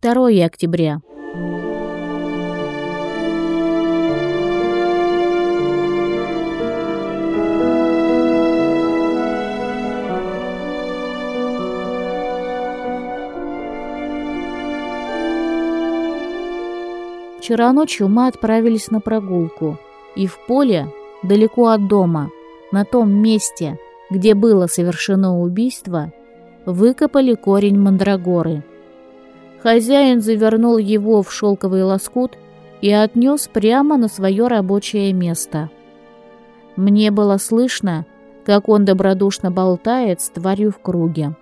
2 октября. Вчера ночью мы отправились на прогулку, и в поле, далеко от дома, на том месте, где было совершено убийство, выкопали корень мандрагоры. Хозяин завернул его в шелковый лоскут и отнес прямо на свое рабочее место. Мне было слышно, как он добродушно болтает с тварью в круге.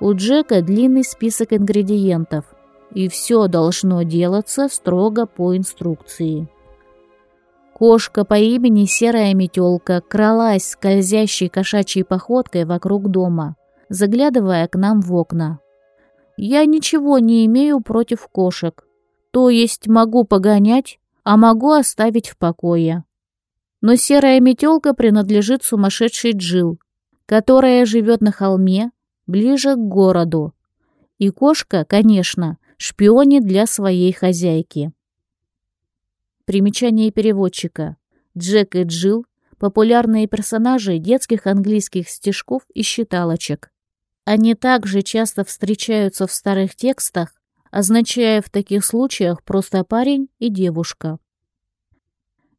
У Джека длинный список ингредиентов – и все должно делаться строго по инструкции. Кошка по имени Серая Метелка кралась скользящей кошачьей походкой вокруг дома, заглядывая к нам в окна. Я ничего не имею против кошек, то есть могу погонять, а могу оставить в покое. Но Серая Метелка принадлежит сумасшедшей Джил, которая живет на холме, ближе к городу. И кошка, конечно, шпионе для своей хозяйки. Примечание переводчика. Джек и Джилл – популярные персонажи детских английских стишков и считалочек. Они также часто встречаются в старых текстах, означая в таких случаях просто парень и девушка.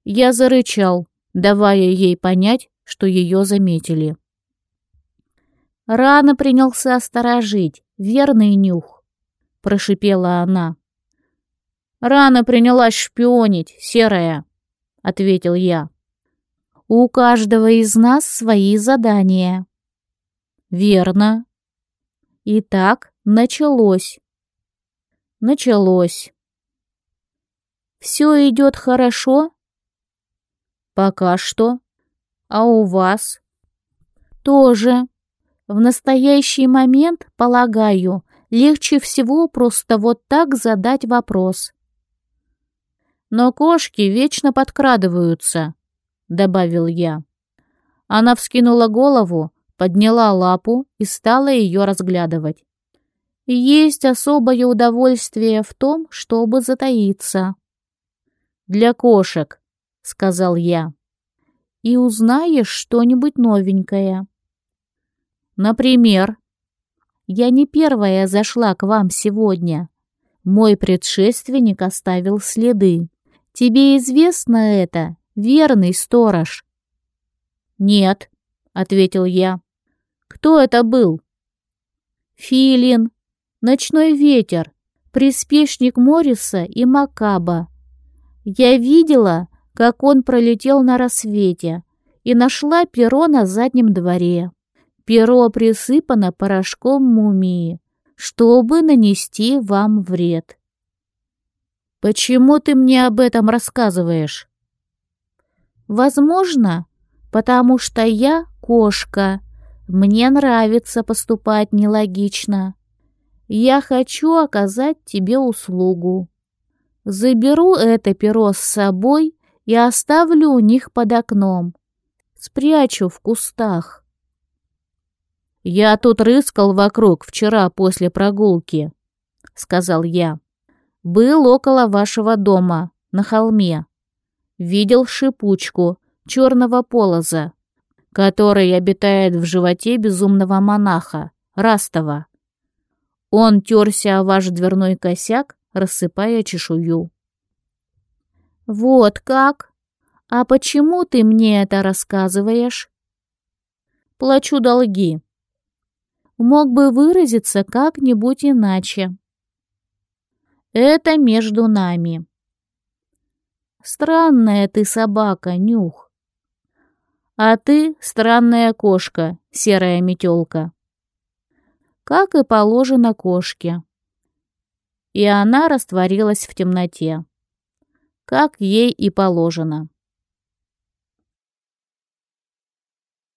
Я зарычал, давая ей понять, что ее заметили. Рано принялся сторожить, верный нюх. — прошипела она. «Рано принялась шпионить, серая», — ответил я. «У каждого из нас свои задания». «Верно». Итак, началось. Началось. «Все идет хорошо?» «Пока что. А у вас?» «Тоже. В настоящий момент, полагаю, легче всего просто вот так задать вопрос. «Но кошки вечно подкрадываются», — добавил я. Она вскинула голову, подняла лапу и стала ее разглядывать. Есть особое удовольствие в том, чтобы затаиться. «Для кошек», — сказал я. «И узнаешь что-нибудь новенькое». «Например», я не первая зашла к вам сегодня. Мой предшественник оставил следы. Тебе известно это, верный сторож?» «Нет», — ответил я. «Кто это был?» «Филин, ночной ветер, приспешник Морриса и Макаба. Я видела, как он пролетел на рассвете и нашла перо на заднем дворе. Перо присыпано порошком мумии, чтобы нанести вам вред. Почему ты мне об этом рассказываешь? Возможно, потому что я кошка. Мне нравится поступать нелогично. Я хочу оказать тебе услугу. Заберу это перо с собой и оставлю у них под окном. Спрячу в кустах. «Я тут рыскал вокруг вчера после прогулки», — сказал я. «Был около вашего дома, на холме. Видел шипучку, черного полоза, который обитает в животе безумного монаха, Растова. Он терся о ваш дверной косяк, рассыпая чешую». «Вот как? А почему ты мне это рассказываешь?» «Плачу долги», мог бы выразиться как-нибудь иначе. Это между нами. Странная ты собака, Нюх. А ты странная кошка, серая метелка. Как и положено кошке. И она растворилась в темноте. Как ей и положено.